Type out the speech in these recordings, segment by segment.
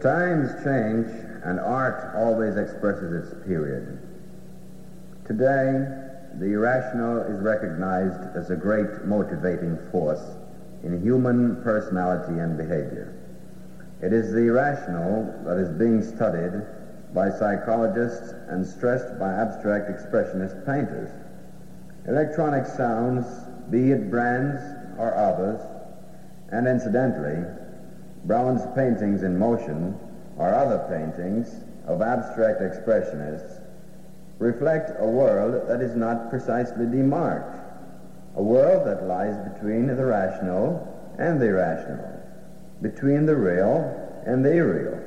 times change, and art always expresses its period. Today, the irrational is recognized as a great motivating force in human personality and behavior. It is the irrational that is being studied by psychologists and stressed by abstract expressionist painters. Electronic sounds, be it Brand's or others, and incidentally, Brown's paintings in motion or other paintings of abstract expressionists reflect a world that is not precisely demarked, a world that lies between the rational and the irrational, between the real and the irreal.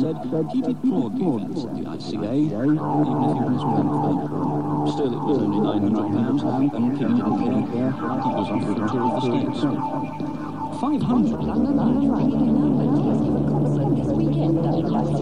Said he deplored the events the ICA, even if he was one. Still, it was only £900 and King didn't care. He was for a tour of the States. 500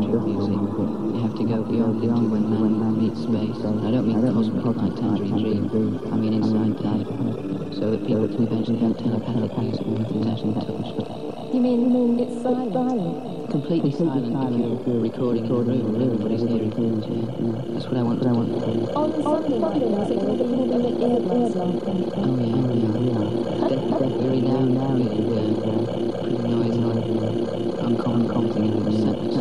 texture music. You have to go beyond into when man meets space. I don't mean cosmic like Tangerine Dream. I mean inside that. So that people can eventually have telepathic music with touch and touch. You mean the moon gets silent? Completely silent if you're recording in a room and everybody's hearing things, yeah. That's what I want to do. On Sunday night, I think the ear blast Oh, yeah, yeah, yeah. Very down now, yeah. Pretty noisy, uncommon, common thing in.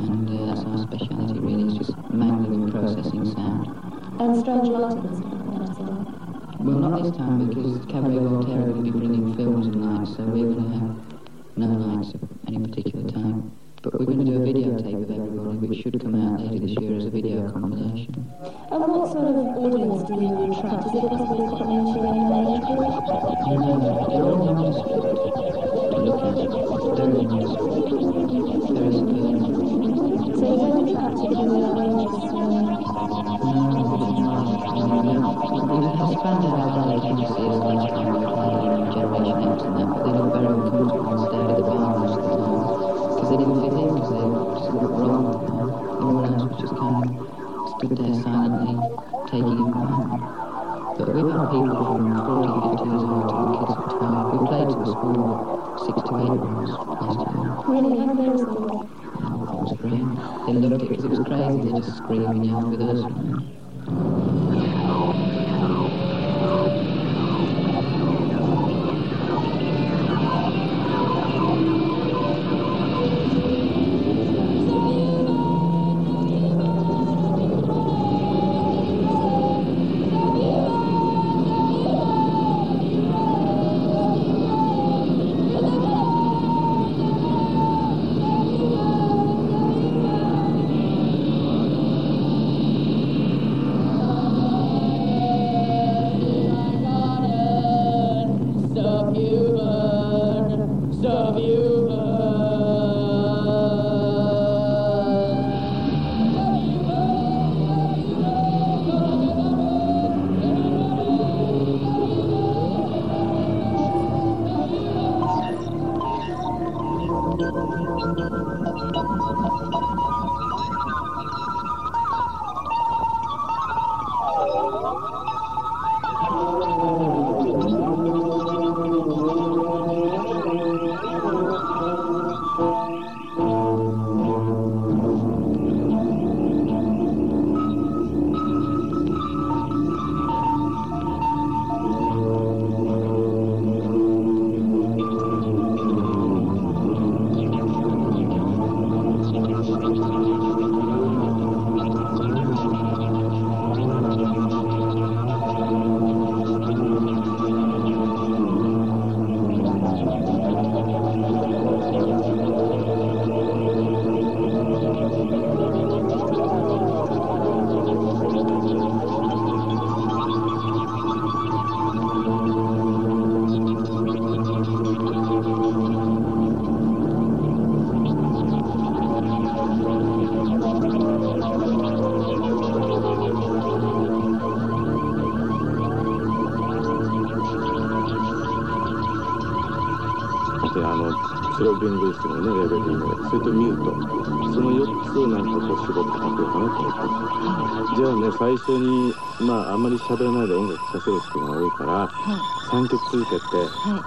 And uh, that's our speciality really, it's just manually processing sound. And strange lighting Well, not this time because Cabaret Voltaire will be bringing films and lights, so we're going to have no lights at any particular time. But we're going to do a videotape of everybody, which should come out later this year as a video compilation. And what sort of audience do you attract? Is it possible to put into any age group? No, they're all to look at. Very. Taking a problem. but they were uncomfortable 最初にまああんまり喋らないで音楽させるっていうのが多いから、3曲続けて、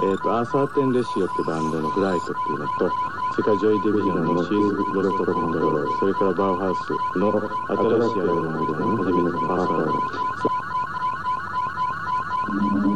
えー、とアーサー・テン・レシオってバンドの「フライト」っていうのとそれからジョイ・ディビジョンの「シーズ・ロレット・コントロール」それからバウハウスの新しいアルバムでね初めてのファーストアルバム